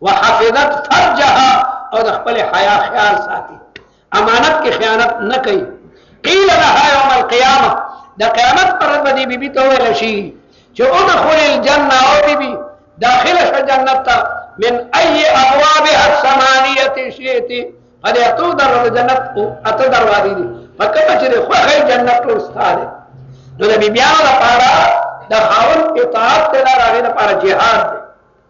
وحفظت فرجها او د خپل حیا خیال ساتي امانت کې خیانت نه کوي قیل لها یوم القیامه د قیامت پر ورځ باندې بیبي ته ویل شي چې ادخل الجنه او بیبي داخل شو جنت ته من اي ابوابها الثمانيه شئت قد اتو در جنت او اتو دروازې دي فکر چې خو هي جنت ټول ستاره نو د بیبيانو لپاره د خاون اطاعت ته راغلي لپاره جهاد دی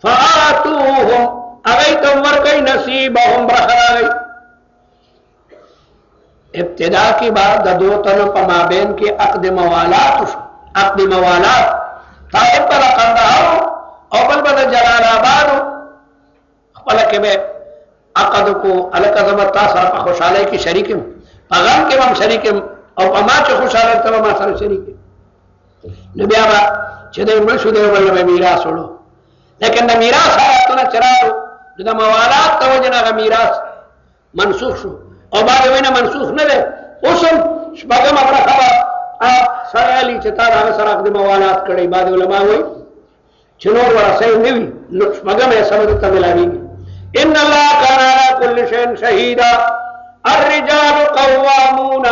فاتوهم اغی تم ورکی نصیبهم برخراغی ابتدا کی بعد د دو تنو په مابین کې عقد موالات عقد موالات طالب پر قندهار او بل بل جلال آباد خپل کې به عقد کو الک زما تاسو په خوشاله کې شریکم په غم کې هم شریکم او په ما چې خوشاله ته ما سره شریکم نو بیا به چې دی مړ شو دی بل به میراث وړو لیکن د میراث آیاتونه چې راغلو نو د موالات د وجې نه هغه میراث منسوخ شو او بعد وینا منسوخ نه دی اوس هم شپږمه برخه به سره علي چې تا د هغه سره د موالات کړی بعد علما وایي چې نور ورسې نه وي نو شپږم یې سبب ته ملاويږي ان الله كان على كل شيء شهيدا الرجال قوامون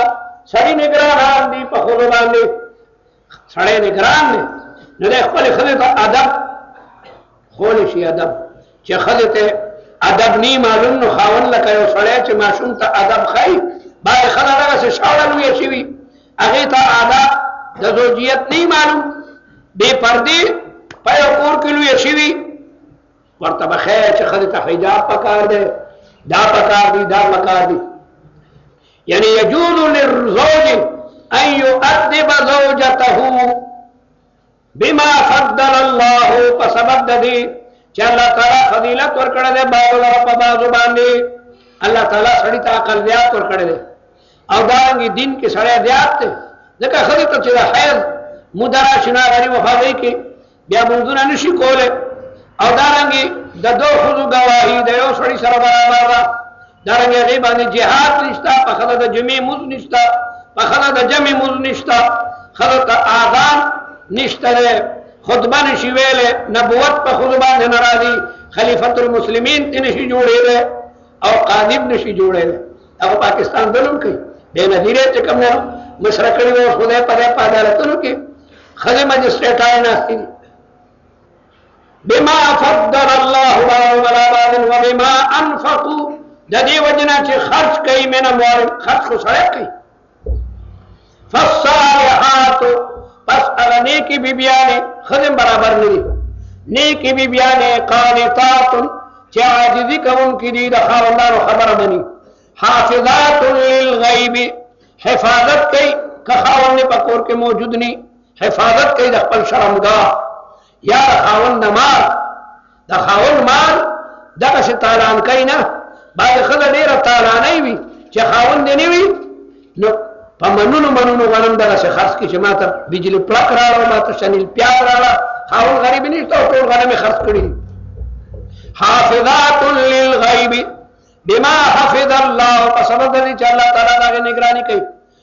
سړي نگران دي په خود باندې سړي نگران دي نو خپل خدای ته ادب خول شي ادب چې خځه ته ادب نه معلوم نو خاون لکه یو سړی چې ماشوم ته ادب خای باید خځه دغه څه شاړه لوی شي وي هغه ته ادب د زوجیت نه معلوم بے پردی په یو کور کې لوی شي وي ورته بخیر چې خځه ته حجاب پکار دی دا پکار دی دا پکار دی یعنی یجوز للزوج ان یؤدب زوجته بما فضل الله په سبب د دې چې الله تعالی فضیلت ورکړی دی بعضو لره په بعضو باندې الله تعالی سړی ته عقل زیات ورکړی دی او دارنګې دین کې سړی زیات دی ځکه ښځې ته چې د حیض موده راشي نه غري وفادۍ کې بیا مونځونه نه شي کولی او دارنګې د دوه ښځو ګواهي د یو سړي سره برابر ده دارنګه غي باندې جهاد نشتا په خله د جمعې موز نشتا په خله د جمعې موز نشتا خله ته اذان نشته خطبه نشي ویل نبوت په خطبه نه ناراضي خلیفۃ المسلمین ته نشي جوړېل او قاضي نشي جوړېل او پاکستان دلم کوي به نظیره چې کوم نه مصر کړي وو خدای په دې په عدالتونو کې خله مجسټریټان نه بما فضل الله بعضهم على بعض وبما انفقوا د دې وجنه چې خرج کوي من اموال خرج خو سره کوي فالصالحات پس هغه نیکی بیبیانې خدم برابر نه دي نیکی بیبیانې قانتات چې عاجزي کوونکې دي د خاوندانو خبره مني حافظات للغیب حفاظت کوي که خاوند په کور کې موجود نه حفاظت کوي د خپل شرمګاه یا د خاوند د مال د خاوند مال دغسې تالان کوي نه بعضې ښځه ډېره تالانۍ وي چې خاوند یې نه وي نو په منونو منونو غنم دغسې خرڅ کړي چې ما ته بجلي پړک راړه ما ته شنیل پیاز راړه خاوند غریب نشته او ټول غنم یې خرڅ کړي حافظات للغیب بما حفظ الله په سبب دې چې الله تعالی دا نگرانی کوي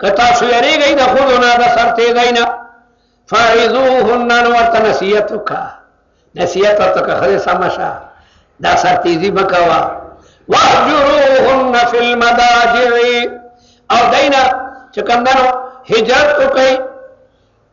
که تاسو یریږئ د ښځو نه د سرتېزۍ نه فعظوهن نو ورته نصیحت وکړه نصیحت ورته که ښځې سمه شه دا سرتېزي مه کوه واهجروهن فی المضاجع او دینه چې کوم دنو هجرت وکړئ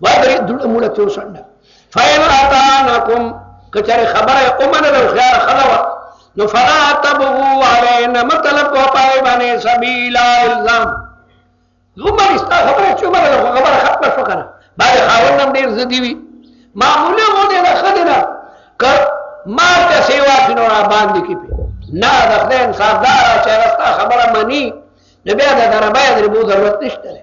وای دړه مولا تور سند فاین اتانکم کچره خبره اومن له خيار خلوا نو فلا تبغوا علينا مطلب کو پای باندې سبیلا الزام عمر استا خبره چې عمر له خبره ختمه شو کنه باندې خاوند هم ډیر زدی وی معموله مو دې نه خدنه ک ما ته سیوا کینو را باندې کی نه د خدای انصاف دار چې راستا خبره منی نبي دا دربای دربو ضرورت نشته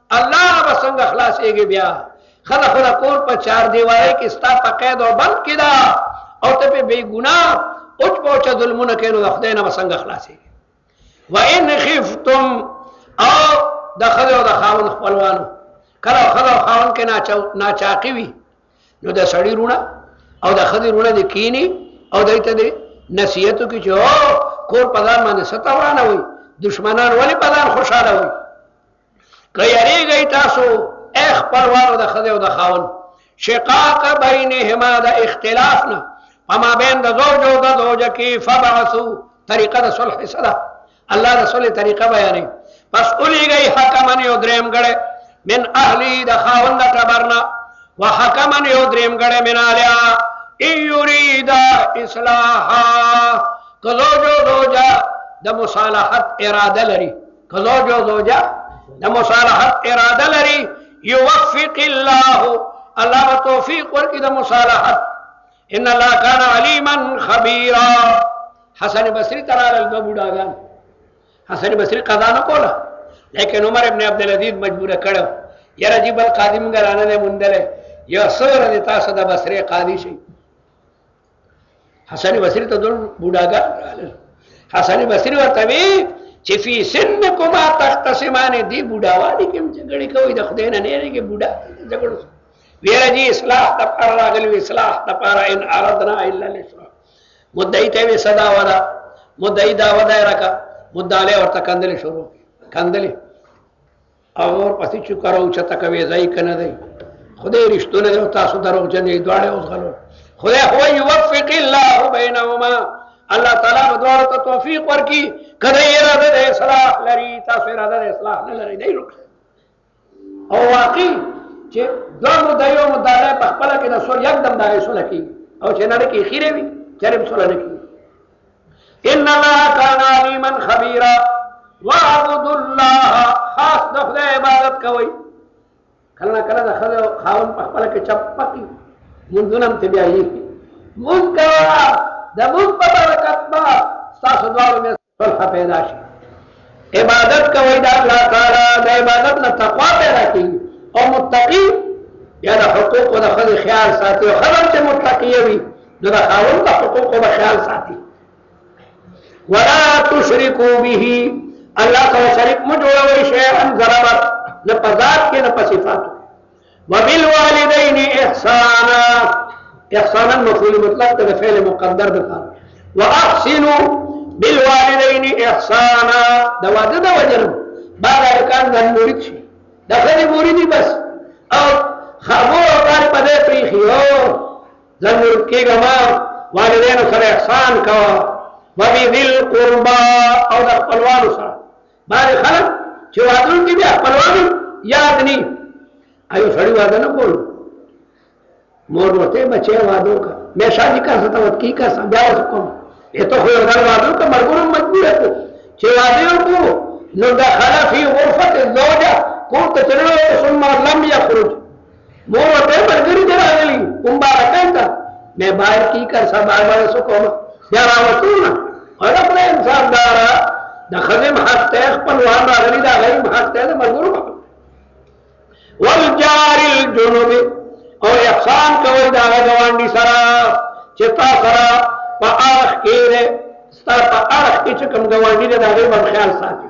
الله نه به څنګه خلاصېږې بیا ښځه خو د کور په چار دیوارۍ کې ستا په قید او بند کې ده او ته پې بې ګناه اوچ په اوچه ظلمونه کوې نو د خدای نه به څنګه خلاصېږې و ان خفتم او د ښځې او د خاوند خپلوانو کله ښځه او خاوند کې ناچاقي وي نو د سړي رونه او د ښځې رونه دې کینی او دای ته دې نصیحتو کې چې کور په ځان باندې ستورانه وي دشمنان ولې په ځان خوشاله وي که یریږئ تاسو ای خپلوانو د ښځې او د خاوند شقاق بینهما د اختلاف نه په مابین د زوج او د زوجه کې فبعثو طریقه د صلح څه ده الله د صلح طریقه بیانوي پس اولیږئ حکمن یو دریم ګړی من اهلی د خاوند د ټبر نه وحکمن یو دریم ګړی من الیا ان یریدا اصلاحا که زوج او زوجه د مصالحت اراده لري که زوج او زوجه د مصالحت اراده لري يوفق الله الله به توفیق ورکړي د مصالحت ان الله كان عليما خبيرا حسن بصري ترال البوډاګان حسن بصري قضا نه کوله لیکن عمر ابن عبد العزيز مجبور کړو یاره جی بل قاضي مونږ رانه نه مونډله یا سره د تاسو د بصري قاضي شي حسن بصری ته دون بوډاګان راغلل حسن بصری ورته وی چې فی سنکما تختصمان دی بوډاوالي کوم جګړه کوي د خدای نه نه لري بوډا جګړه ویره جی اصلاح د پر راغلی اصلاح د پر ان اردنا الا الاصلاح مدعی ته وی صدا ودا مدعی دا ودا راکا مدعی ورته کندل شروع کندل او نور پسې چې کار او چته کوي ځای کنه دی خدای رښتونه دی او تاسو درو جنې دواړه اوس غلو خدای هو یوفق الله بینهما الله تعالی به دواړو ته توفیق ورکړي کله یې راځي د اصلاح لري تاسو یې راځي د اصلاح نه لري دی او واقعي چې دوه مو د یو مدارې په خپل کې د سور یک دم دغه سره کی او چې نړۍ کې خیره وي چرم سره نه کی ان الله کان علیما خبیرا وعبد الله خاص د خدای عبادت کوي کله کله د خدای خاون په خپل کې چپکی منځونم ته بیا یې مونږ کا د مونږ په برکت ما تاسو دواړو مې صلح پیدا شي عبادت کوي د الله تعالی د عبادت نه تقوا پیدا کوي او متقی یا د حقوق او د خدای خیال ساتي خبر چې متقی وي نو د خاوند د حقوقو به خیال ساتي ولا تشرکو به الله سره شریک مو جوړوي شیئا ضربت نه په ذات کې نه په صفات وبالوالدین احسانا احسانا مفعول مطلق ته فعل مقدر ده واحسنوا بالوالدین احسانا دا واده دا وجر بعد ارکان د مرید شي دا خدای مرید بس او خبر او کار په دې پریخي زر ورک کېږه ما والدینو سره احسان کوه وبذي القربا او د خپلوانو سره باندې خلک چې وادرو کې بیا خپلوانو یاد ني ایو سړی واده نه کول مور ورته بچي وادو کا مې شادي کا ستا وت کی کا سم بیا وکم ته ته خو یو ځل وادو کا مرګورم مجبور کو چې واده وکړو نو دخل فی غرفه الزوجه کور ته تللو ثم لم یخرج مور ورته ملګري دې راغلي کوم بارکۍ ته مې باید کی کر سبا به څه کوم بیا راوتو نه هغه پر انسان دارا د خزم حق ته خپلوان راغلي دا غیم حق ته د ملګرو په والجار الجنوب او احسان کوي دا غوان دي سره چې تا سره په اړه کې ده ستاسو په اړه کې چې کوم غوان دي دا غیم خیال ساتي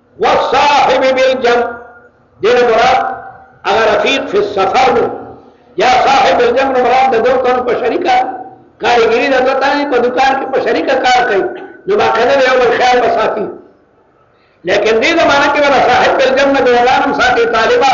والصاحب بالجنب دین مراد اگر رفیق فی السفر نو یا صاحب بالجنب مراد د دوه تن په شریکه کارګری د دوه تن په دکان کې په شریکه کار کوي نو باقاعده یو بل خیال وساتي لیکن دې زمانہ کې ولا صاحب بالجنب د اعلان ساتي طالبہ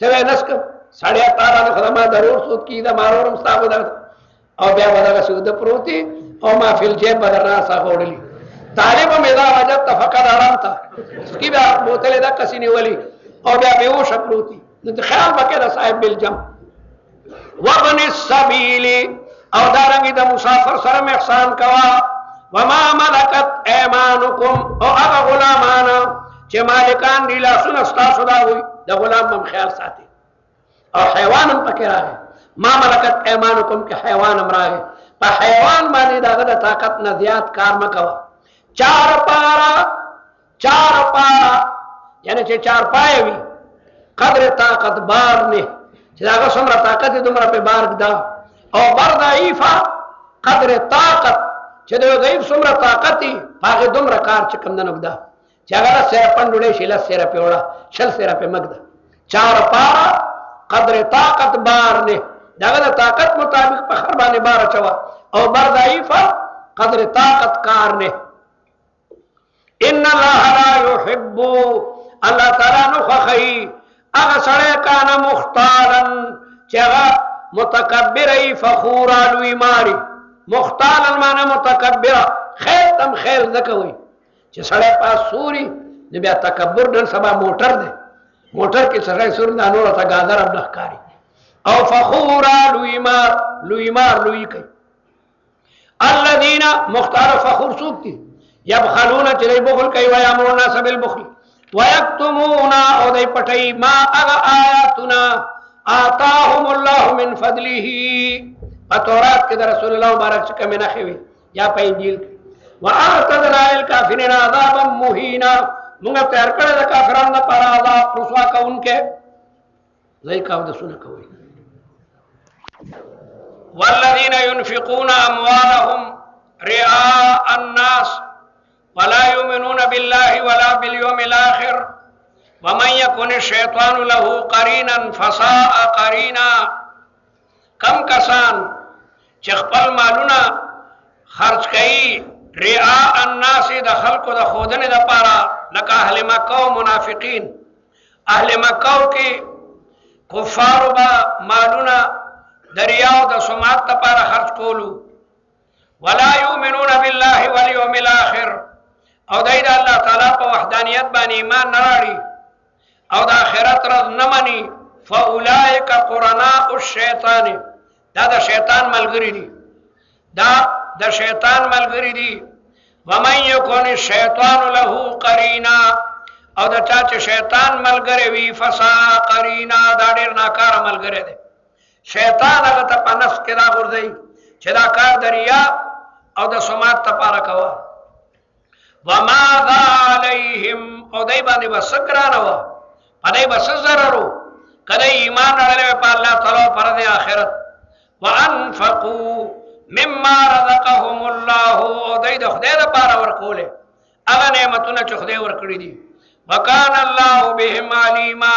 ته وې نس کړ سړی تارا نه خدما ضرور سود کی دا مارورم صاحب دا او بیا بدل سود پروتي او ما فل جیب بدل را صاحب وړلی طالب مې دا وجد تفقد آرام تا اس کی بیا بوتل دا کسینه ولی او بیا به وش پروتي نو خیال وکړه صاحب بل جمع وابن السبیل او دارنګ د مسافر سره احسان کوا وما ملکت ایمانکم او هغه غلامان چې مالکان دی لاسونه ستاسو دا وي د غلام هم خیال ساتي او حیوان هم پکې راغی ما ملکت ایمانکم کې حیوان هم راغی په حیوان باندې داغه د طاقت نه زیات کار مکوه چار پارا چار پا یعنی چې چار پای وي قدر طاقت بار نه چې هغه څومره طاقت دې دومره په بار دا او بر ضعیفه قدر طاقت چې د ضعیف څومره طاقت دی هغه دومره کار چې کم نه نګدا چې هغه سره پندولې شي لس سره په وړه شل سره په مګدا چار پا قدر طاقت بار نه دغه طاقت مطابق په خربانه بار چوا او بر ضعیفه قدر طاقت کار نه ان الله لا يحب الله تعالی نو خخی هغه سړی کان مختالن چې هغه متکبر ای فخور الوی ماری مختالن معنی متکبر خیر تم خیر زکوي چې سړی پاس سوري نو بیا تکبر نن سبا موټر دی موټر کې سړی سوري نه نور ته غاذر هم نخکاری او فخور الوی مار لوی مار لوی کوي الذين مختار فخور څوک دي يبخلون چې دوی بخل کوي ويا مورنا سبل بخل ويكتمون او دوی پټي ما اغا آياتنا آتاهم الله من فضله په تورات کې د رسول الله مبارک څخه مې نه خوي یا په انجیل کې واعتدنا للكافرين عذابا مهینا موږ تیار کړل د کافرانو لپاره عذاب رسوا کوونکې زي کاو د سونه کوي والذین ينفقون اموالهم رئاء الناس ولا يؤمنون بالله ولا باليوم الاخر ومن يكن الشيطان له قرينا فساء قرينا کم کسان چې خپل مالونه خرج کوي رئاء الناس د خلکو د خودنې لپاره لکه اهل مکه او منافقین اهل مکه کې کفار با مالونه دریاو د سماعت لپاره خرج کولو ولا یؤمنون بالله والیوم الاخر او دای د الله تعالی په وحدانیت باندې ایمان نه راړي او د آخرت رز نه مني فاولائک قرناء الشیطان دا د شیطان ملګری دي دا د شیطان ملګری دي ومن یکون الشیطان له قرینا او دا چا چې شیطان ملګری وي فسا قرینا دا ډیر ناکار ملګری دی شیطان هغه ته په نفس کې راغورځي چې دا کار دریا او د سماعت لپاره کوه وما ذا علیہم او دای باندې بس کرانه و پدای بس زررو کله ایمان اړلې په الله تعالی پر دې آخرت وانفقوا مما رزقهم الله او دای د خدای لپاره ورکوله هغه نعمتونه چې خدای ورکړي دي وکان الله بهم علیما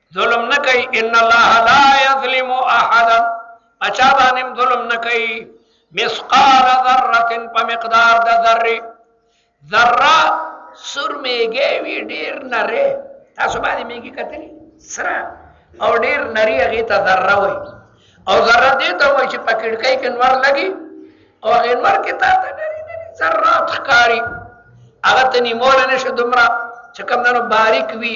ظلم نه کوي ان الله لا یظلم احدا اچا باندې ظلم نه کوي مثقال ذره په مقدار د ذره ذره سر میږي وی ډیر نری تاسو باندې میږي کتلی سره او ډیر نری هغه ته ذره وای او ذره دې ته وای چې په کډکای کې نور لګي او هغه نور کې تا ته نری نری ذرات ښکاری هغه ته نیمول نشه دومره چې کوم نو باریک وی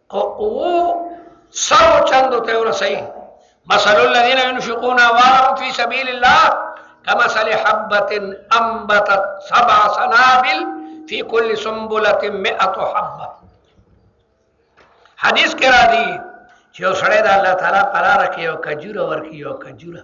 او او سرو چندو ته ورسي مثل الذين ينفقون اموالهم في سبيل الله كمثل حبة انبتت سبع سنابل في كل سنبلة 100 حبة حدیث کې راځي چې سړی د الله تعالی قرار کې او کجوره ورکی او کجوره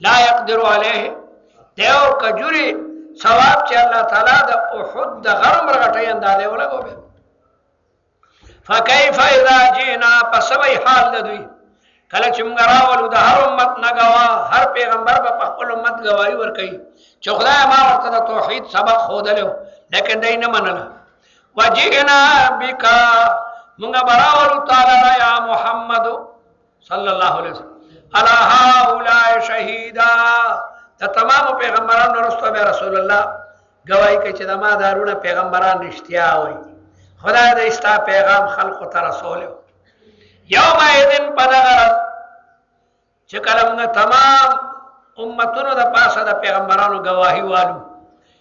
لا يقدر عليه دیو کجوري ثواب چې الله تعالی د احد د غرم رغټي اندازې ولګو به فكيف اذا جئنا پسوي حال د دوی کله چې موږ راولو د هر امت نه غوا هر پیغمبر په خپل امت غوايي ور کوي چې خدای ما ورته د توحید سبق خودلو لیکن دای نه منله وجئنا بک موږ براولو تعالی یا محمد صلی الله علیه وسلم الا هؤلاء شهیدا دا تمام پیغمبران ورسته به رسول الله گواہی کوي چې دا ما دارونه پیغمبران رښتیا وایي خدای دې استا پیغام خلق ته رسول یوم ایدن پدغه چې کلمنه تمام امتونو د پاسه د پیغمبرانو گواہی والو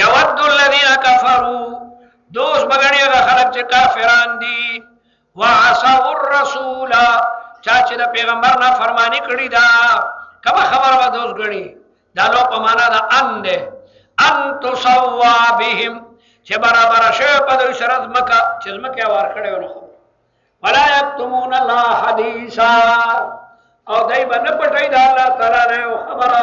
یود الذین کفروا دوس بغړی غ خلق چې کافران دي وعصوا الرسول چا چې د پیغمبر نه فرمانی کړی دا کما خبر و دوس غړي دا لو په معنا دا ان ده ان تسوا بهم چې برابر شوه په دوی سره ځمکه چې ځمکه وار کړې ونه ولا یکتمون الله حدیثا او دای باندې پټای دا الله تعالی نه خبره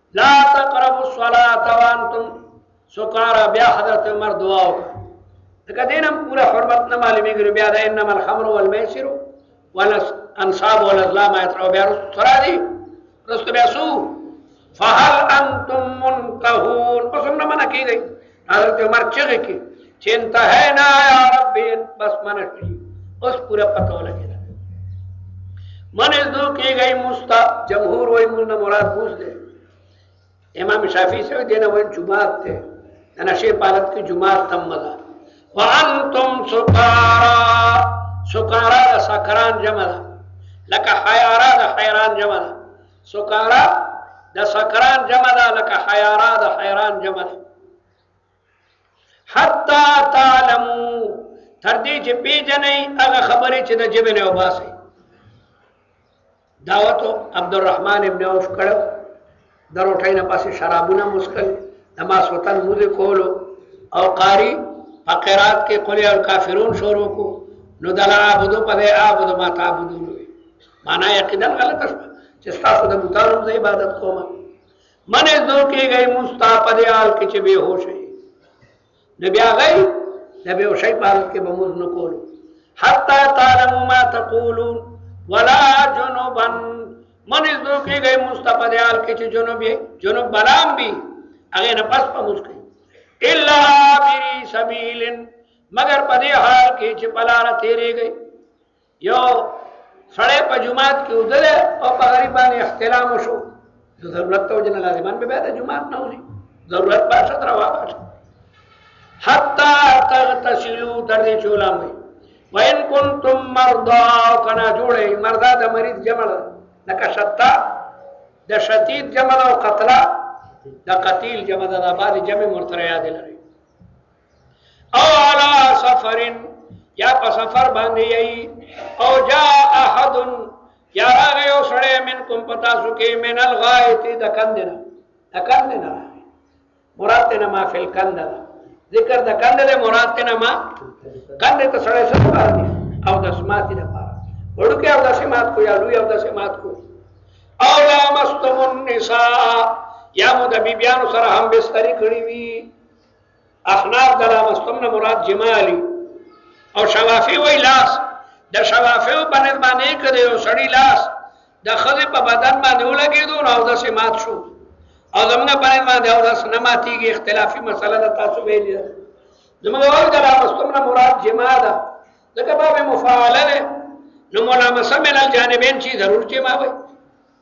لا تقربوا الصلاة وانتم سکارا بیا حضرت عمر دعا وکړه دغه دین هم پورا حرمت نه معلومیږي بیا دا انما الخمر والميسر والانصاب والازلام اترو بیا سره دي رسته بیا سو فهل انتم منتهون پس هم نه منع کیږي حضرت عمر چغې کې چې انتهینا یا رب بس منه کړي اوس پورا پته ولګي من از دو کې گئی مستا جمهور وای موږ مراد بوز دي امام شافعي سره دینه وای جمعات ته انا شی پالت کې جمعات تم مزه وانتم سکارا سکارا سکران جمع لکه حیارا حیران جمع سکارا د سکران جمع ده لکه حیارا د حیران جمع ده حتا تعلمو تر دې چې پیژنې هغه خبرې چې د جبه نه وباسي دعوت عبدالرحمن ابن عوف کړه د روټۍ نه پاسې شرابونه مسکل د ما سوتن موږ کولو او قاری په قرات کې قل الکافرون شروع کو نو دلا عبدو په عبدو ما تعبدون معنا یقینا غلطه شوه چې ستاسو د بوتانو زه عبادت کوم منه زو کېږي مستا په دې حال کې چې به هوښ شي نو بیا غي د به هوښ په حال کې به موږ نه کولو حتا تعلموا ما تقولون ولا جنبا منه زو کېږي مستا په دې حال کې چې جنوب یې جنوب بلام بي هغه نه پس په موږ کوي الا بری سبیل مگر په دې حال کې چې بلاره تیرې گئی یو سړی په جماعت کې ودل او په غریب باندې اختلام وشو د ضرورت ته وجنه لازمان به د جماعت نه وځي ضرورت به شت روا باشه حتا تغتسلوا تر دې چې علماء وین کنتم مرضا او کنا جوړې مرضا د مریض جمع ده لکه شتا د شتید جمع او قتلا د قتیل جمع ده د بعد جمع مرتریا دي لري او علا سفر یا په سفر باندې یی او جا احد یا راغی او سړی من کوم پتا سو کې من الغایت د کندنه د کندنه مراد ته ما فل کنده ذکر د کنده له مراد ته ما کنده ته سړی سره باندې او د سمات نه پاره وړکه او د سمات کو یا لوی او د سمات کو او لا مستم النساء یا مو د بیبیانو سره هم بستری کړی وی اخناف دلا مستم نه مراد جمالی او شوافی وای لاس د شوافی په نس باندې کړي یو سړی لاس د خزه په بدن باندې ولګیدو نو د سمات شو او زمونږ په نس باندې او د سنماتیږي اختلافي مسله ده تاسو ویلې زمونږ وای دلا مستم نه مراد جما ده لکه باب مفاعله ده نو ملامسه من الجانبین چی ضرور جما وای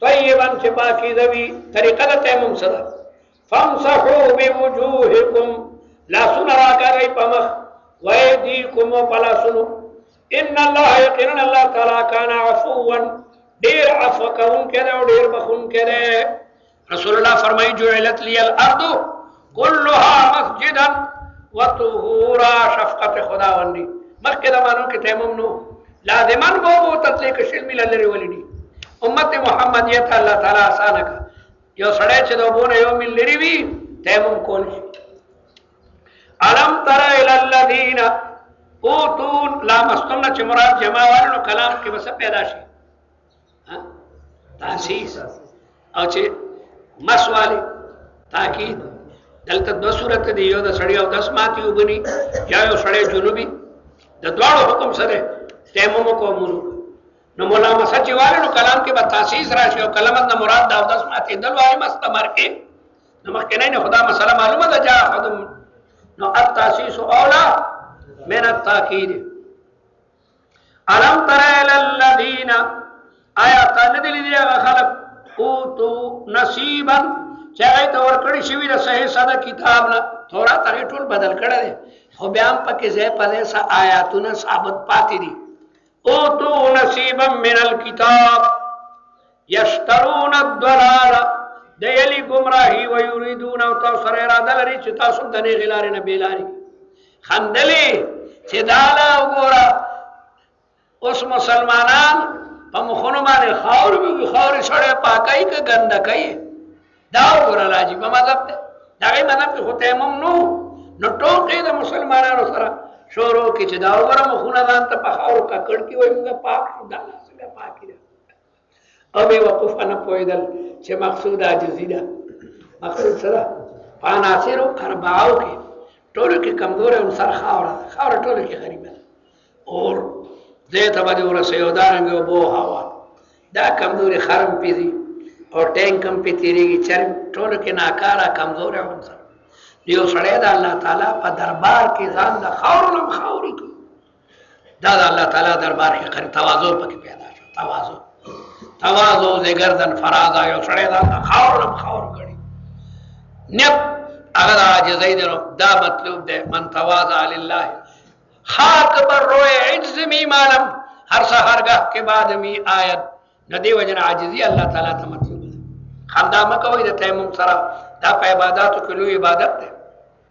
طيبا چې پاکیزه وي طریقه د تیمم سره فامسحوا بوجوهکم لاسونه راکاږئ په مخ وایدیکم او په لاسونو ان الله یقینا الله تعالی کان عفوا ډیر عفو کوونکی دی او ډیر بخښونکی دی رسول الله فرمایي جعلت لي الارض كلها مسجدا وطهورا شفقت خداوندي مخکې د مانو کې تیمم نو لازما به وو تتلې کې شل مل لري ولدي امت محمدیه ته الله تعالی آسان کا یو سړی چې د وونه یو مل لري وي تیمم کول شي علم تر ال الذين اوتون لا مستنه چې مراد جماعت نو کلام کې بس پیدا شي تاسیس او چې مسواله تاکید دلته دو صورت دی یو د سړی او د اسماتی وبني یا یو سړی جنوبي د دواړو حکم سره تیمم کو مون نو مولا مسجد والے نو کلام کې به تاسیس راشي او کلمت نه مراد دا د اسماتی دل وای مستمر کې نو مخکې نه خدا مسله معلومه ده جا خدم نو التاسیس اولا من التاکید الم تر الى الذين آیا تا نه دي لیدلي هغه خلک اوتو نصیبا چې هغوی ته ورکړی شوي د صحیح ساده کتاب نه تورات هغې ټول بدل کړی دی خو بیا هم پکې ځای په ځای څه آیاتونه ثابت پاتې دي اوتو نصیبا من الکتاب یشترون الضلاله د یلی گمراهی و یریدون او تاسو سره اراده لري چې تاسو د نه غلارې نه بیلاري خندلې چې دا لا وګوره اوس مسلمانان په مخونو باندې خاور به خاور سره پاکای ک ګندکای دا وګوره راځي په مذهب ته دا غي مذهب خو تیمم نو نو ټوکې د مسلمانانو سره شورو کې چې دا وګوره مخونه ځان ته په خاور ککړ کې وایي موږ پاک دا څنګه پاکي او به وقف انا پویدل چې مقصود عاجزی ده مقصود سره عناصر اربعو کې ټول کې کمزور او سر خاور خاور ټول کې غریب ده اور دې ته باندې ورسېو دا رنګ او بو هوا دا کمزوري خرم پیږي او ټینک هم په تیریږي چر ټول کې ناکارا کمزور او سر یو سړی د الله تعالی په دربار کې ځان د خاور لم خاوري کې دا د الله تعالی دربار کې قری تواضع پکې پیدا شو تواضع تواضع دې گردن فراز آیو سړی دا خاور لم خاور کړي نب هغه د عاجزۍ درو دا مطلوب دی من تواضع لله خاک بر روی عجز می مالم هر سهارګه کې بعد می آیت ندی وجن عاجزی الله تعالی ته مطلوب ده خندا مکوې د تیمم سره دا په عبادتو کې لوی عبادت ده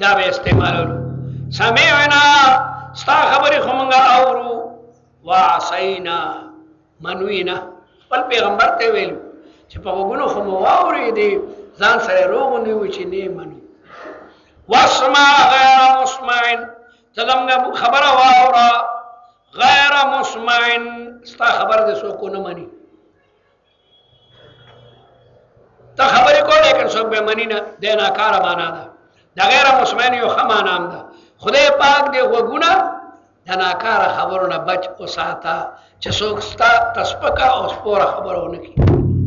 دا به استعمالولو سمعنا ستا خبرې خو مونږه اورو وعصینا منوینا خپل پیغمبر ته ویلو چې په وګونو خو مو واورې دي ځان سره روغ نیو چې نه منو واسمع غیر مسمعن ته زمونږه خبره واورا غیر مسمعن ستا خبر دې څوک نه مني ته خبرې کولای کړ څوک به منی نه د ناکاره معنا ده د غیر مسلمان یو ښه معنا هم ده خدای پاک دې وګونه د ناکاره خبرو نه بچ او ساته چې څوک ستا تسپکه او سپوره خبرو نه کی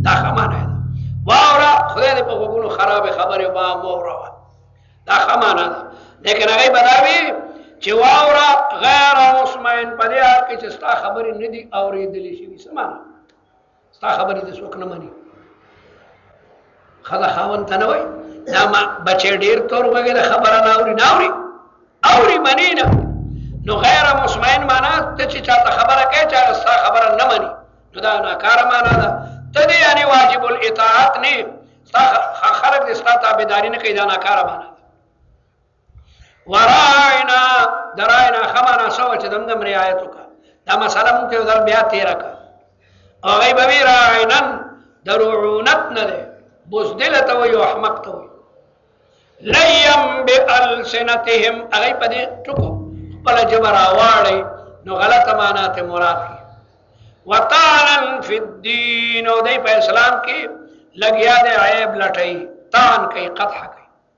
دا ښه معنا ده واورا خدای دې په وګونو خراب خبرې ما واورا دا ښه معنا ده لیکن هغه بداوی چې واورا غیر مسلمان په دې حال کې چې ستا خبرې نه دي اورېدلې شي سمانه ستا خبرې دې څوک نه مني خدا خاون ته نه وای دا ما بچی ډیر تور وغیره خبره نه اوري نه اوري اوري منی نه نو غیر مسمعین معنا ته چې چاته خبره کوي چې ستا خبره نه مني نو دا ناکاره معنا ده ته دې یعنی واجب الاطاعت نه ستا خلق دې ستا تابعداري نه کوي دا ناکاره معنا وراینا دراینا خمانه سو چې دم دم رعایت وکړه دا مسله مونږ یو ځل بیا تیر کړه او غي به راینا درعونت نه ده بوزدل ته وي او احمق ته وي لیم بالسنتهم هغه په دې ټکو خپل جبر اواړي نو غلطه معنا ته مراد کی وطعنا فی الدین او دې په اسلام کې لګیا دې عیب لټای تان کوي قطح کوي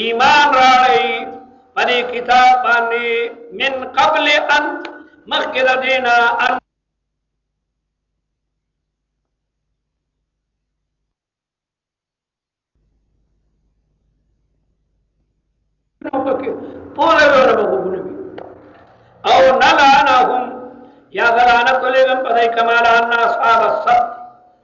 ایمان راړی پدې کتاب باندې من قبل ان مخکې د دینا ان پوره ور بغونه او نلعنهم یا غلانه کولې په دای کمال ان اصحاب السبت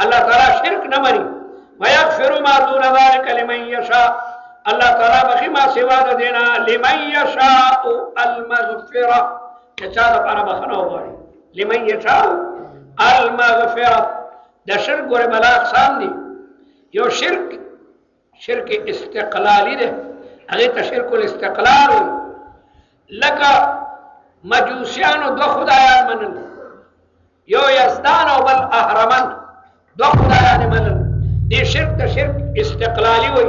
الله تعالی شرک نه مني ويغفر ما دون ذلك لمن يشاء الله تعالی بخي ما سوا د دینا لمن يشاء المغفره چې چا د پاره بخنه وغواړي لمن يشاء المغفره د شرک ګوره بلا اقسام دي یو شرک شرک استقلالی ده هغه ته شرک الاستقلال لکه مجوسیانو دو خدایان منل یو یزدان او بل اهرمن دو خدایان منل دې شرک ته شرک استقلالی وي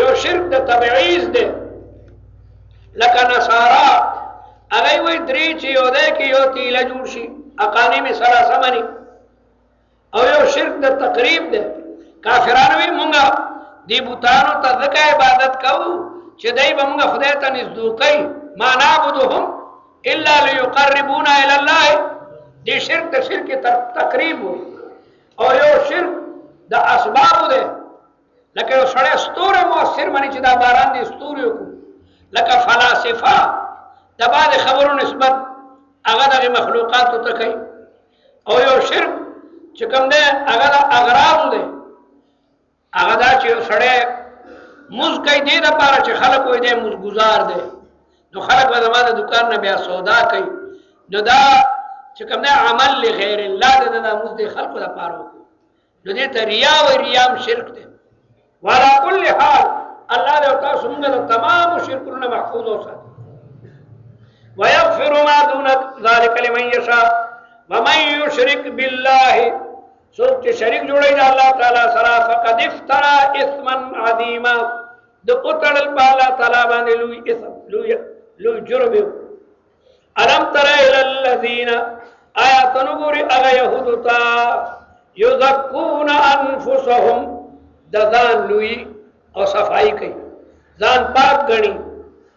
یو شرک د تبعیض دی لکه نصارا هغه وي درې چې یو ده کې یو تیله جوړ شي اقانی می سره سمني او یو شرک د تقریب دی کافرانو وي مونږه دی بوتانو ته ځکه عبادت کوو چې دای به مونږه خدای ته نږدې کوي معنا بده هم الا ليقربونا الى الله دې شرک د شرک تقریب وي او یو شرک د اسباب دی لکه یو سړی ستوره موثر باندې چې دا باران دی ستوري وکړو لکه فلاسفه د بعد خبرو نسبت هغه د مخلوقات ته کوي او یو شرک چې کوم دی هغه د اغراض دی هغه دا چې یو سړی موز کوي دې لپاره چې خلک وایي دی موزګزار دی نو خلک به زما د دوکان نه بیا سودا کوي نو دا چې کوم دی عمل لغیر الله د دا موز دی خلکو لپاره وکړي نو دې ته ریا او ریام شرک دی وعلى كل حال الله دې تاسو موږ له تمام شرکونو محفوظ اوسه ويغفر ما دون ذلك لمن يشاء ومن يشرك بالله څوک چې شریک جوړي د الله تعالی سره فقد افترا اسما عظیما د اوتړل په الله تعالی باندې لوی اسم لوی لوی جرم الم تر الى الذين آیا تنګوري هغه يهود تا یذکون انفسهم د ځان لوی او صفائی کوي ځان پاک غني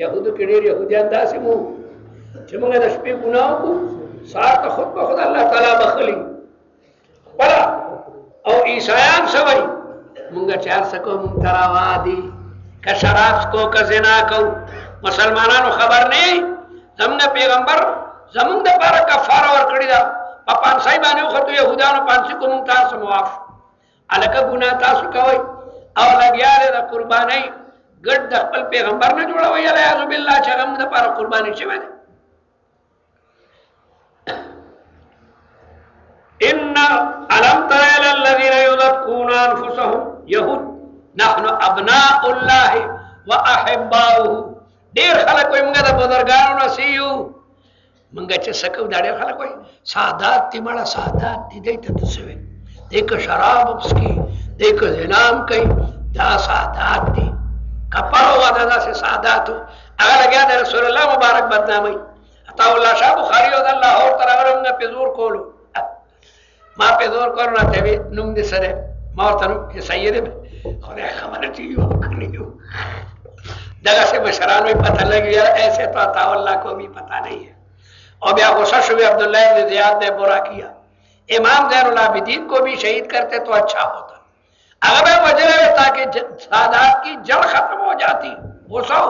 یهودو کې ډېر یهودیان داسې وو چې موږ د شپې ګناه وکړو سهار ته خود به خود الله تعالی بخلي خپله او عیسایان څه وایي موږ چې هر څه کوو موږ ته روا دي که شراب څکو که زنا کوو مسلمانانو خبر نه زموږ پیغمبر زموږ دپاره کفاره ورکړې ده په پانسۍ باندې وختو یهودانو پانسي کوو موږ ته هر څه معاف الکه ګناه تاسو کوي او لګیا د قرباني ګډ د خپل پیغمبر نه جوړوي یا اعوذ بالله چې غم د پر قرباني شوی دی ان علم تر الذين يذكرون انفسهم يهود نحن ابناء الله واحباؤه ډیر خلک وي موږ د بزرګانو نه سیو منګه چې سکو دا ډېر خلک وایي سادات دی مړه سادات دی دې ته څه وي دې که شراب وسکي دې که زنام کوي دا سادات دی کپر و دا داسې ساداتو هغه لګیا د رسول الله مبارک بدنامي عطا الله شاه بخاری او الله اور تر هغه موږ په زور کولو ما په زور کار نه کوي نوم دې سره ما ورته نوم یې سید دی خدای خبره چې یو کړی یو دغه سه مشرانو یې پته لګي یار ایسه تو عطا الله کو بھی پتا نہیں ہے اور بیا غصہ شو عبد الله بن زیاد نے برا کیا امام زین العابدین کو بھی شہید کرتے تو اچھا ہوتا هغه به وجل وي تاکي سادات کی جړ ختم ہو جاتی وسو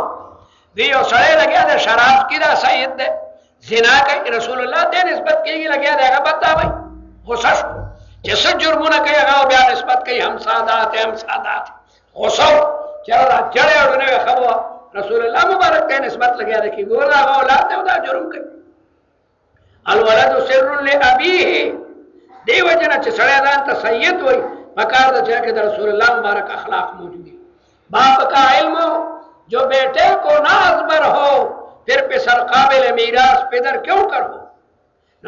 وی یو سره لګیا د شراب کی دا سید ده زنا کوي رسول الله ته نسبت کیږي لګیا دی هغه بتا وای غوسه شو چې څه جرمونه کوي هغه بیا نسبت کوي هم سادات هم سادات غوسه چې دا جړې اورنه خبره رسول الله مبارک ته نسبت لګیا دی کی ګور هغه اولاد ته دا جرم کوي الولد سر لابيه دیو جنا چې سړی ځان ته سید وای پکار د چې د رسول الله مبارک اخلاق موجود دي باپ کا علم جو بیٹے کو ناز بر ہو پھر پہ سر قابل میراث پدر کیوں کر ہو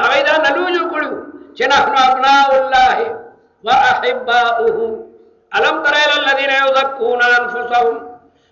ناویدا نلوجو کړو چې نحن ابناء الله واحباؤه الم تر الى الذين يزكون انفسهم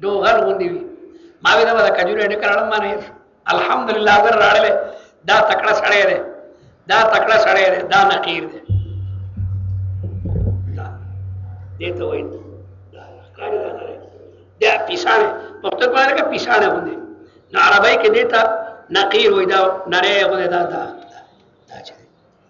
ډوغر غوندي وي ما وی دا ولا کجوره ډېر کړم ما نه الحمدلله زر راړل دا تکړه سړی دی دا تکړه سړی دی دا نقیر دی دا دې ته وایي دا کار دا نه دا پیسانه پښتو باندې کا پیسانه غوندي نو عربی کې دیتا نقیر وای دا نری غوندي دا دا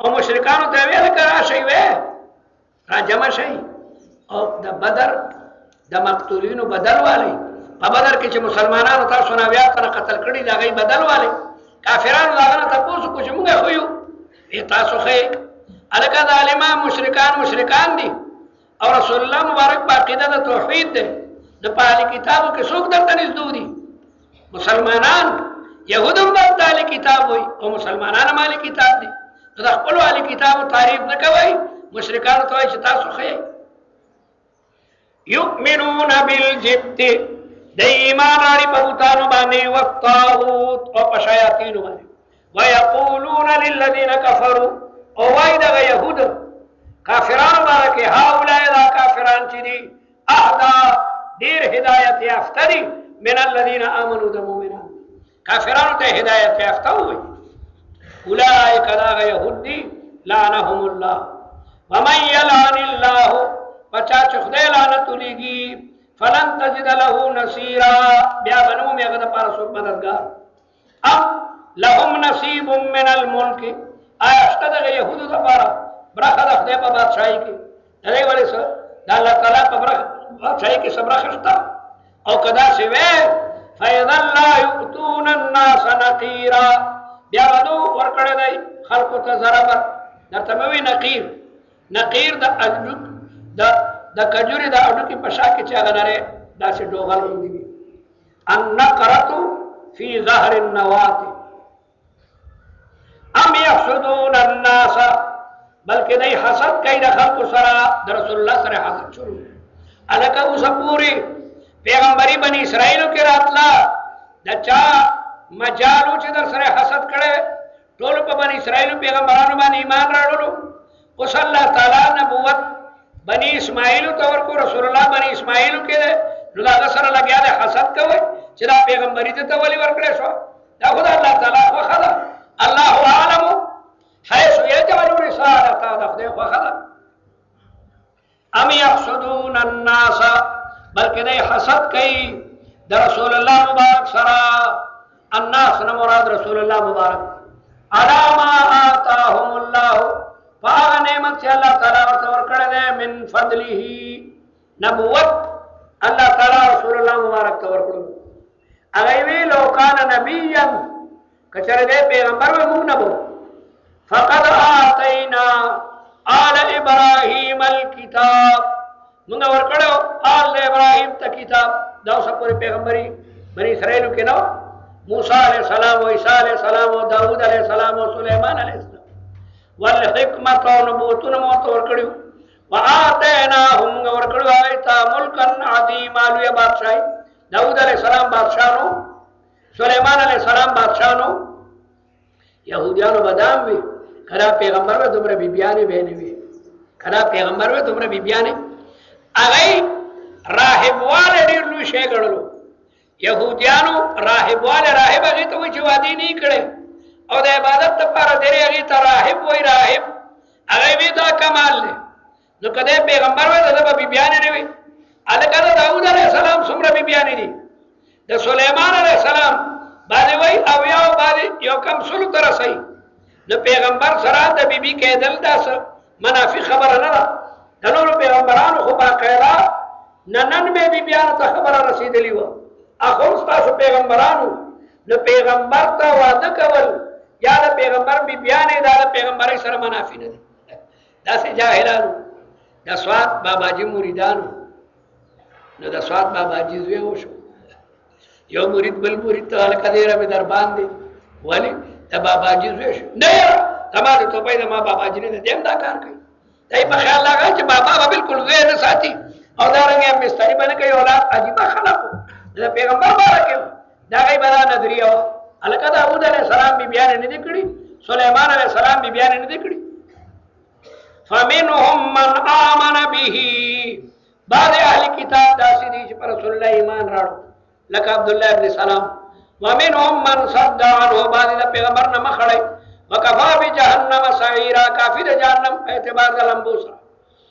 او مشرکانو ته ویل کرا شي وې را جمع شي او د بدر د مقتولینو بدل والي په بدر کې چې مسلمانانو تاسو نه بیا تر قتل کړي دا غي بدل والي کافرانو دا نه تاسو کو چې موږ خو یو تاسو خې الکه ظالمان مشرکان مشرکان دي او رسول الله مبارک په عقیده د توحید ده د پالی کتابو کې څوک درته نږدې دي مسلمانان يهودم د پالی کتاب وي او مسلمانان مالی کتاب دي د خپل والی کتاب تعریف نه کوي مشرکان ته چې تاسو خې یؤمنون بالجبت د ایمان لري په بوتانو باندې او طاغوت او په شیاطین باندې ويقولون للذين كفروا او وای دغه يهود کافرانو باندې هاولای دا کافران چې دي اهدا ډیر هدایت یافته دي من الذين امنوا د مؤمنان کافرانو ته هدایت یافته وي اولئک دا يهود دي لعنهم الله ومن يلعن الله پچا چې خدای لعنت لګي فلن تجد له نصيرا بیا بنو مې غد پر سو مددگار ام لهم نصیب من الملک آیا شته د يهودو لپاره برخه د خدای په بادشاہي کې دغه ولې سره د الله تعالی په برخه بادشاہي کې صبر خشتا او کدا سی وې فیضا لا یؤتون الناس نقیرا بیا ودو ورکړه دی خلق ته ضرب درته مې نقیر نقیر د اجدک د د کجوري د اډو کې پښا کې چا غنره داسې ډوغل وندي النقرة في ظهر النوات ام يحسدون الناس بلکې دای حسد کوي د خلکو سره د رسول الله سره حسد شروع الکه اوس پوری پیغمبري بني اسرائیلو کې راتله د چا مجالو چې در سره حسد کړي ټول په بنی اسرائیل پیغمبرانو باندې ایمان راوړلو او صلی الله تعالی نبوت بنی اسماعیل ته ورکو رسول الله بنی اسماعیل کې ده نو دا سره لګیا ده حسد کوي چې دا پیغمبري ته ولي ورکړې شو دا خدای الله تعالی خو خلا الله عالم حيث يجعل رسالته دا خدای خو خلا ام يحسدون الناس بلکې دای حسد کوي د رسول الله مبارک سره الناس نه مراد رسول الله مبارک علامه آتاهم الله فاغه نعمت چې الله تعالی ورته ورکړل دی من فضله نبوت الله تعالی رسول الله مبارک ته ورکړو هغه وی لو کان نبیا کچره به پیغمبر و موږ نه وو فقد آتینا آل ابراهیم الكتاب موږ ورکړو آل ابراهیم ته کتاب دا اوس پر پیغمبري بني اسرائیل کې نو موسی علیہ السلام او عیسی علیہ السلام او داوود علیہ السلام او سليمان علیہ السلام والحکمت او نبوتونه مو ورکړو وآتیناهم ورکړو آیتا ملکن عظیم الوی بادشاہي داوود علیہ السلام بادشاہ نو سلیمان علیه السلام بادشاه نو یهودیانو به دا وي که دا پیغمبر به دومره بیبیانې به نه وي که دا پیغمبر به دومره بیبیانې هغوی راهبواله ډېر لوی شی ګڼلو یهودیانو راهبواله راهب هغې ته وایي چې وادي نه کړی او د عبادت لپاره درې هغې ته راهب وایي راهب هغوی به دا کمال دی نو کله پیغمبر وای دا به بیان نه وي الکه دا داوود علیه السلام څومره بیان دي د سليمان عليه السلام باندې وای او یو باندې یو کم سلو تر سي نو پیغمبر سره د بیبي کېدل دا منافي خبره نه ده د نورو پیغمبرانو خو باقاعده ننن به بیبيان ته خبره رسیدلی و اخو تاسو پیغمبرانو نو پیغمبر ته وعده کول یا د پیغمبر بیبيانې دا د پیغمبري سره منافي نه دي داسې جاهلانو د سواد بابا جي مریدانو نو د سواد بابا جي زوی وشو یو مرید بل مرید ته هلکه دی ربې در باندې ولې د بابا جي زوی شو نه زما د توبې د ما بابا جي نه دیم دا کار کوي دای په خیال لګا چې بابا به بالکل زوی نه ساتي او دا رنګ هم مستری باندې کوي اولاد عجیب خلق د پیغمبر بارکه دا غي بلا نظریه وا الکه دا اود علی السلام بی بیان نه دکړي سليمان علی السلام بی بیان نه دکړي فمنهم من آمن به بعد اهل کتاب داسې دي چې پر رسول الله ایمان راړو لکه عبد الله ابن سلام ومنهم من صد عنه بعد د پیغمبر نه مخړی وکفا بجهنم سعیرا کافر جهنم اعتبار د لمبو سره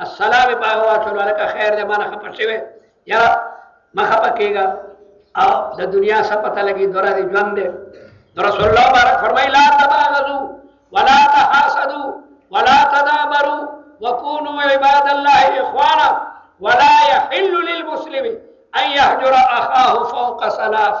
السلام په هغه واچولو هلکه خیر دی مانه خفه شوی یاره مه خفه کېږه او د دنیا څه پته لګي دوه ورځې ژوند دی نو رسول الله مبارک فرمایي لا تباغضو ولا تحاسدو ولا تدابرو وكونوا عباد الله اخوانا ولا يحل للمسلم ان يهجر اخاه فوق ثلاث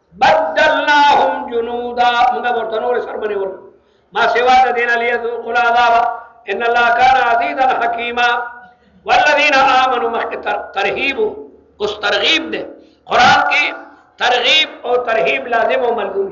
بدلناهم جنودا موږ ورته نور سر باندې ور ما سوا د دین علی ذوق العذاب ان الله کان عزیزا حکیما والذین آمنوا مخک ترغیب اوس ترغیب ده قران کې ترغیب او ترهیب لازم او ملزوم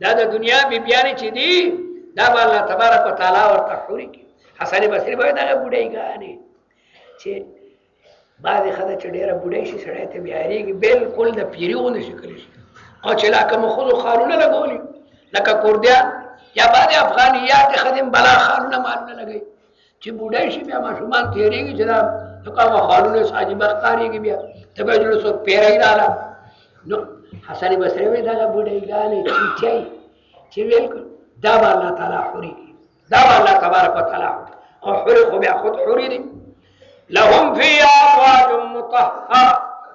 دا د دنیا بی بیانې چې دي دا به الله تبارک وتعالى ورته حوري کی حسن بصری به دا بډای غاني چې بعد خدای چې ډیره بډای شي سړی ته بیاریږي بالکل د پیریونه شکل شي او چې لا کوم خود خارونه لګولي لکه کوردیا یا بعد افغانیات خدیم بلا خارونه مالونه لګي چې بوډای شي بیا ماشومان تیریږي چې دا نو کومه خالونه ساجي بختاريږي بیا ته به جوړ سو پیرای رااله نو حسن بصری وی دا بوډای ګانې چي چې ویل دا به الله تعالی حوري دا به الله تبارک وتعالى او حوري خو بیا خود حوري دي لهم فی ازواج مطهره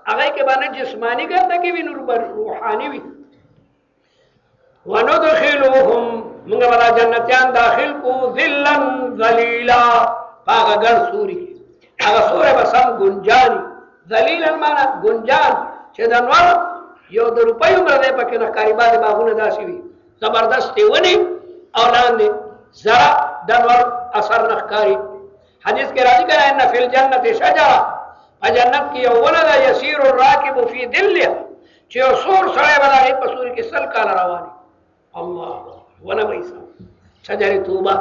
هغه کې باندې جسمانی ګرځي کې وی نور روحاني وی وندخلوهم موږ ولا جنتیان داخل کو ذلن ذلیلا هغه ګر سوري هغه سورې به سم ګنجان ذلیلا معنا ګنجان چې د نور یو د روپیو مرده پکې نه کاری باندې باغونه داسي وي زبردست ونی او لاندې زرا د نور اثر نه کاری حدیث کې راځي کنه ان فی الجنه شجره په جنت کې یو ونه ده یسیر الراکب فی ذلها چې یو سور سړی به د هغې په سوري کې سل کاله روان الله ونه به حساب شجرې توبه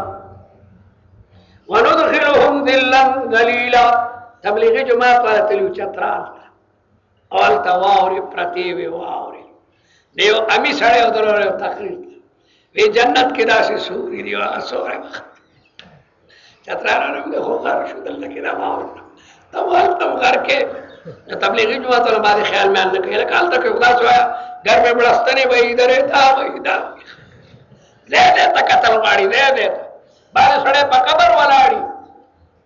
وندخلهم ذلا ذلیلا تبلیغي جماعت والا تلو چترال او هلته واورې پرتې وې واورې د یو امي سړی او درور تقریر وی جنت کې داسې سوري دی هغه سوری وخت چترارانو کې خو غر شو دلته کې دا ماحول دا ماحول تم غر کې د تبلیغي جماعت له باندې خیال مې نه کړل کال تک خدا سوایا ګر مې بلستنې به یې درې تا به یې دا زه دې تک تل غاړي زه دې باندې سړې په قبر ولاړی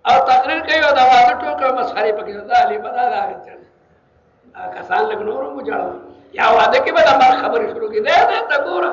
او تقریر کوي او دا واده ټوکر مسخري پکې دا علي بدا دا چل کسان لګ نورو مو جوړو یا واده کې به دا خبرې شروع کړي زه دې تا ګوره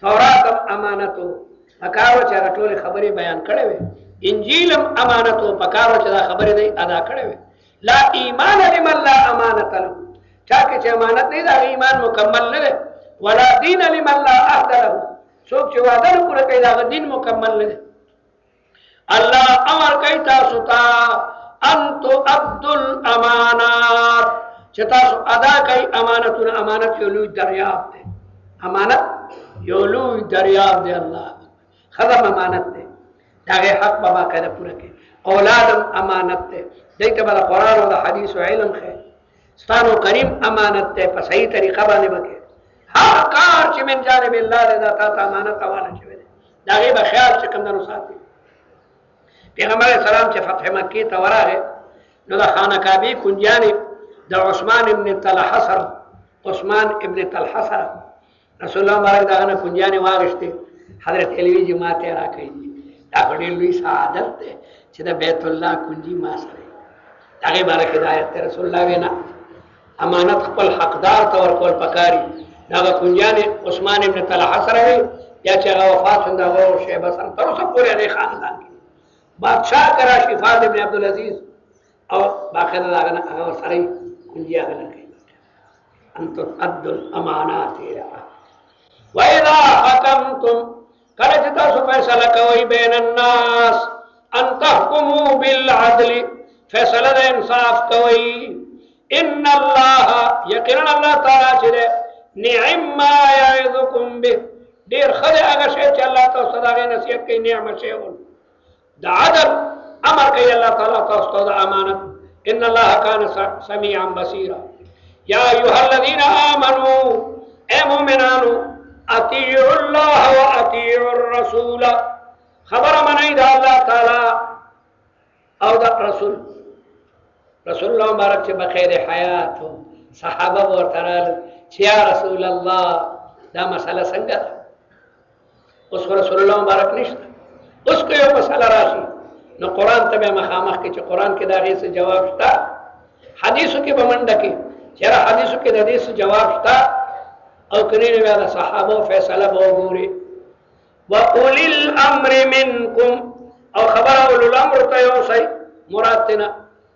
تورات هم امانت و پکار و چې هغه ټولې خبرې بیان کړې وې انجیل هم امانت و پکار و چې دا خبرې دی ادا کړې وې لا ایمان لمن لا امانت له چا کې چې امانت نه دا ایمان مکمل نه دی ولا دین لمن لا عهد له څوک چې وعده نه پوره کوي دا دین مکمل نه دی الله امر کوي تاسو ته ان تؤدوا الامانات چې تاسو ادا کوي امانتونه امانت یو لوی دریاب دی امانت یو لوی دریاب دی الله خدام امانت دی داغه حق به ما کړه پوره کړي اولادم امانت دی دایته بل قران او حدیث او علم خیر ستانو کریم امانت ته په صحیح طریقه باندې وکړي هر کار چې من جانب الله دې دا تاسو امانت حواله شوی دی دا غي به خیال چې کوم نو ساتي پیغمبر اسلام چې فتح مکه ته ورغه نو د خانه کعبه کنجانې د عثمان ابن طلحه سره عثمان ابن طلحه سره رسول الله مبارک دا نه کنجانې واغشته حضرت علوی جماعت را کړی دا ډېر لوی سعادت ده چې د بیت الله کنجي ما سره هغه بارک هدایت رسول الله وینا امانت خپل حقدار ته ورکول پکاري دا کنجانې عثمان ابن طلحه سره وی یا چې هغه وفات شوند هغه شیبه سره تر اوسه پورې نه خاندان بادشاہ کرا شفاعت ابن عبد العزيز او باقاعده د هغه نه هغه ورسره وي کونجي هغه نه کوي ان تؤد الامانات الى واذا حكمتم کله چې تاسو فیصله کوئ بین الناس ان تحکموا بالعدل فیصله د انصاف کوئ ان الله یقینا الله تعالی چې نعم ما يعظكم به ډیر خدای هغه شی چې الله تاسو ته دا غي نصیحت کوي نعمت شی د عدل امر کوي الله تعالی تاسو ته د امانت ان الله کان سميعا بصيرا يا ايها الذين امنوا اي مؤمنانو اطيعوا الله واطيعوا الرسول خبر منئ دا الله تعالی او دا رسول رسول الله مبارک چې بخیر حیات صحابه ورته چې یا رسول الله دا مسله څنګه ده اوس خو رسول الله مبارک نشته اوس که یو مسله راشي نو قران ته به مخامخ کې چې قران کې دا غي څه جواب شته حدیثو کې بمنډه کې چیرې حدیثو کې د دې څه جواب شته او کني نه بیا صحابه فیصله به وګوري واولی الامر منکم او خبر اول الامر ته یو شي مراد تینا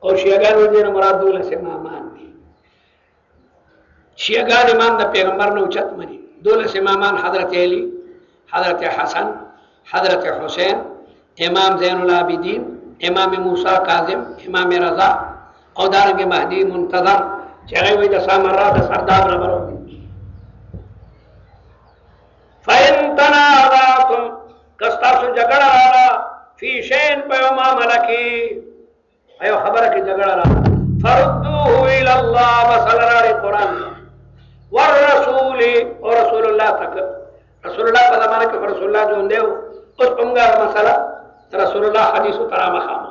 او شیعگان وزیر مراد دوله سے مامان دی شیعگان امام دا پیغمبر نو چت منی دوله سے مامان حضرت علی حضرت حسن حضرت حسین امام زین العابدین امام موسی کاظم امام رضا او دارنګ مهدی منتظر چې هغه وي د سامرا د سردار ربرو فإن تنازعتم کستاسو جګړه رااله فی شین په یو معامله کې ایو خبره کې جګړه رااله فردوه الی الله مثلا راړي قران والرسول او رسول الله تک رسول الله په زمانه کې رسول الله ژوند دی اوس څنګه مثلا رسول الله حدیث ترا مخامه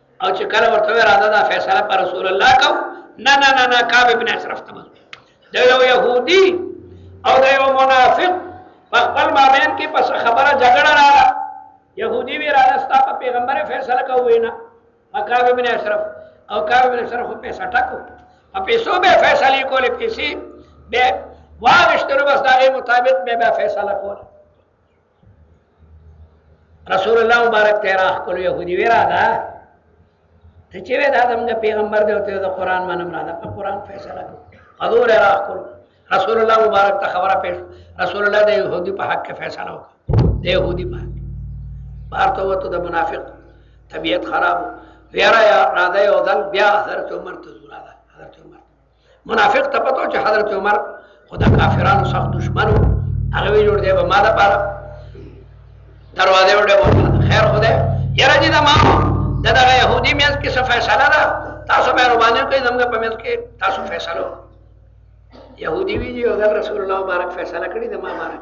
او چې کله ورته راځه دا فیصله پر رسول الله کو نه نه نه نه کعب ابن اشرف ته د یو يهودي او د یو منافق په خپل مابین کې پس خبره جګړه رااله يهودي وی رااله ستا په پیغمبر فیصله کوي نه کعب ابن اشرف او کعب ابن اشرف په پیسې ټکو په پیسو به فیصله کولې پیسې به واغشتلو بس دغه مطابق به به فیصله کوله رسول الله مبارک ته راخ کول يهودي ویرا دا ته چې دا زموږ پیغمبر دی او ته د قران منم را ده په قران فیصله حضور راخ کول رسول الله مبارک ته خبره پیش رسول الله د يهودي په حق کې فیصله وکړه د يهودي په حق بارته وته د منافق طبيعت خراب ویرا یا راځي او دل بیا حضرت عمر ته زورا ده حضرت عمر منافق ته پته چې حضرت عمر خدا کافرانو سخت دشمن و هغه وی جوړ دی به ما ده پاره دروازه وړه وړه خیر خدای یاره دې دا ما دا د يهودي مېز کې څه فیصله ده تاسو به روانه کوي زموږ په مېز کې تاسو فیصله يهودي وی دی او رسول الله مبارک فیصله کړی د ما مبارک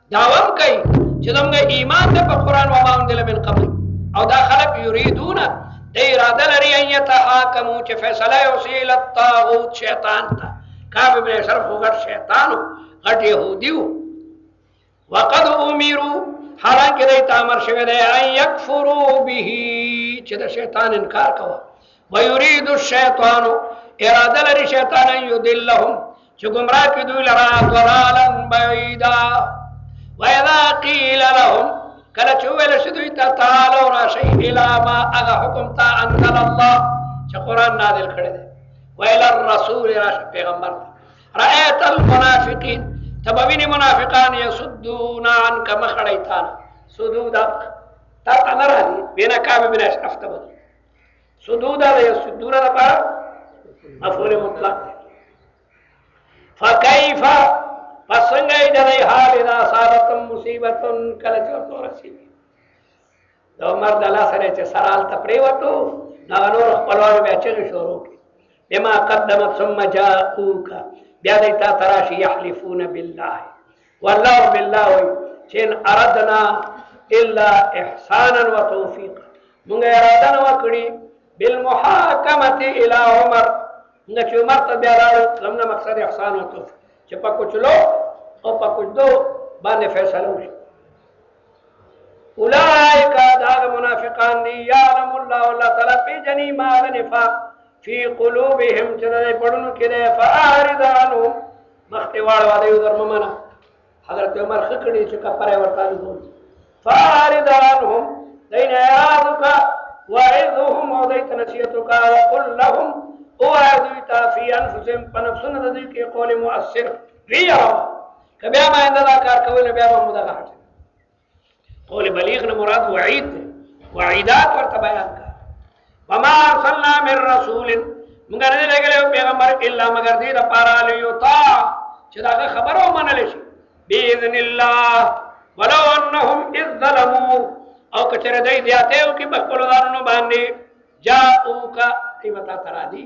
دا وم کوي چې زموږ ایمان د په قران و ما انزل من قبل او دا خلق یریدون د اراده لري ان يتحاكموا چې فیصله وشي له طاغوت شیطان ته کعب ابن اشرف هو غټ شیطانو غټ يهوديو وقد امروا حالانکه دوی ته امر شوی دی ان یکفروا به چې د شیطان انکار کوه ويريد الشیطان اراده لري شیطان یذلهم چې ګمراه کې دوی لرا ضلالا بعیدا واذا قیل لهم کله چې ویل شي دوی ته تعالو راشي الا ما هغه حکم تا انزل الله چې قران نازل کړی دی ویل الرسول راشي پیغمبر رأیت المنافقین تبوینی منافقان یسدون عنک مخړیتان سدودا تا تنرا دی بنا کعب بن اشرف تبوی سدودا د یسدون لپاره مفعول مطلق دی فكيف فسنگ دای حال اذا صابتم مصیبت کله چې ورته رسیږي د عمر د الله سره چې سرال ته پریوتو دا نور خپلوان بیا چې شروع کی بما قدمت ثم جاءوك بیا دې تا تراشی يحلفون بالله والله بالله وای چې ان اردنا الا احسانا وتوفیقا موږ اراده نه وکړي بالمحاکمه الى عمر نه چې عمر ته بیا راو زموږ مقصد احسان او توفیق چې په کوچلو او په کوچدو باندې فیصله وشي اولائک دا منافقان دی یعلم الله الله تعالی په جنی ما نفاق فی قلوبهم چې د پړونو کې ده فاعرض عنهم مخته واړه واده یو درمه منه حضرت عمر خکړي چې کفاره ورته لګول فارد عنهم دین اعراضک وعظهم او دیت نصیحتک وقل لهم او دوی تا فی انفسهم پنفسنا د دوی کې قول مؤثر ویرا کبه ما انده کار کول بیا مو دغه قول بلیغ نه مراد وعید دی وعیدات ورته بیان کړه وما ارسلنا من رسول موږ نه لګلې پیغمبر الا مگر دې د پاره لیوتا چې دا خبره ومنل شي باذن الله ولو انهم اذ ظلموا او کچره دې زیاته او کې په خپل ځانونو باندې جاءوکا ایمتا ترا دی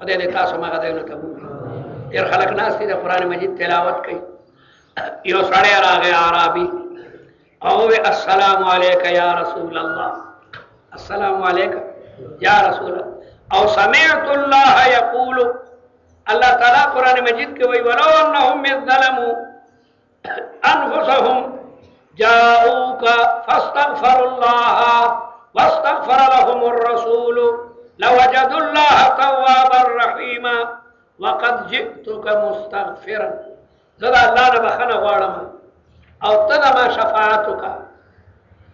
خدای دې تاسو ما غدایونه قبول کړي ډېر خلک ناس دي د قران مجید تلاوت کوي یو سړی راغی عربي او وی السلام علیک یا رسول الله السلام علیک یا رسول الله او سمعت الله یقول الله تعالی قران مجید کې وی ولو انهم ظلموا انفسهم جاءوك فاستغفر الله واستغفر لهم الرسول لوجدوا الله توابا رحيما وقد جئتك مستغفرا زدا الله نبخنا بخنه او ته شفاعتك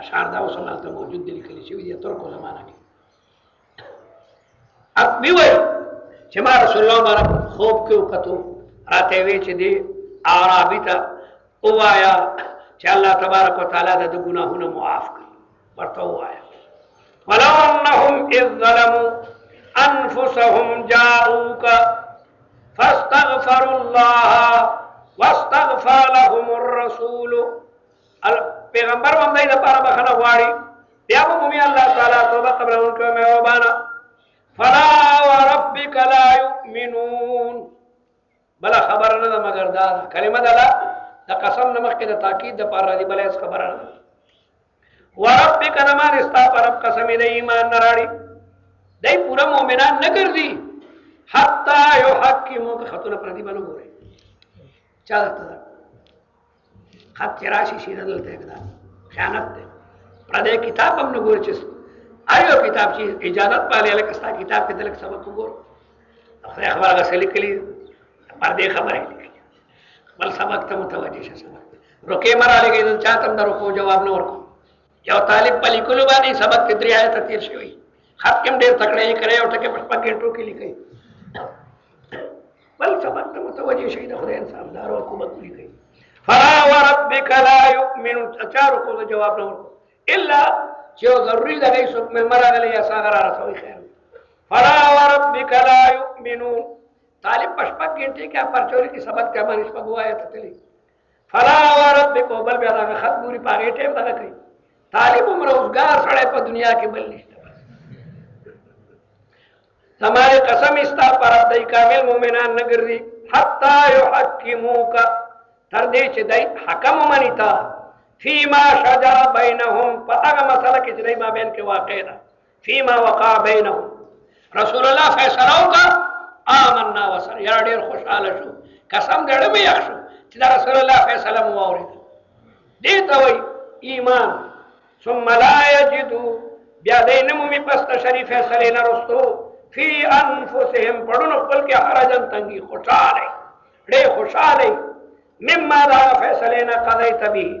اشعار دا اوس هلته موجود دي لیکل شوي دي ترکو زمانه کې اب وی وای چې ما رسول الله مبارک خوب کې وکړو راته وی چې دی عربی ته اوایا چې الله تبارک وتعالى د ګناهونو معاف کړي ورته اوایا ولو انهم اذ ظلموا انفسهم جاءوك فاستغفروا الله واستغفر لهم الرسول پیغمبر باندې د پاره بخنه غواړي بیا به مومي الله تعالی توبه قبل ورکړي مهربانا فلا وربك لا يؤمنون بل خبر نه مگر دا کلمه دا د قسم نمخ کې د تاکید د پاره دی بلې خبره نه وربک نمان استا پر قسم دې ایمان نه راړي دای پورا مؤمنان نه ګرځي حتا یحکمو خطر پر دې بلو ګوري چا ته خط چې راشي شي نه دلته کړه خیانت دی پردې کتاب هم نه ګوري چې ایو کتاب چې اجازه پاله لکه ستا کتاب کې دلک سبق وګور خو خبره غسل کړي پردې خبره کړي بل سبق ته متوجه شه سبق روکه مرا لګي چې چا تم درو کو جواب نه ورکو یو طالب په لیکلو باندې سبق کې درې آیت تیر شوی خط کې ډېر تکړه یې کړی او ټکه په خپل ګټو کې لیکي بل سبق ته متوجه شي د خدای انصاف دار او حکومت لیکي فلا وربك لا يؤمن اچار کو جواب نه ورکو الا چې ضروري ده هیڅ حکم مرغله یا ساغره رسوي خیر فلا وربك لا يؤمنون طالب پشپک ګنټه کې پرچوري کې سبق کې باندې شپږ وایته تللی فلا وربک بل بیا دا خط ګوري پاره ټیم دغه کوي طالب عمر اوسګار سره په دنیا کې بل نشته زماره قسم استا پر دای کامل مؤمنان نګر دي حتا یحکموک تر دې چې دای حکم منی تا فيما شجر بينهم فاغه مسله کې چې دای ما بین کې واقع ده فيما وقع بينهم رسول الله فیصله وکړه آمنا وسر یا ډیر خوشاله شو قسم دې ډېر یخ شو چې دا رسول الله فیصله مو واورید دې ته وای ایمان ثم لا یجدو بیا دې نمومي پس تشریف فیصله نه رستو فی انفسهم پړونو خپل کې حرجن تنګي خوشاله ډېر خوشاله مما دا فیصله نه قضیت به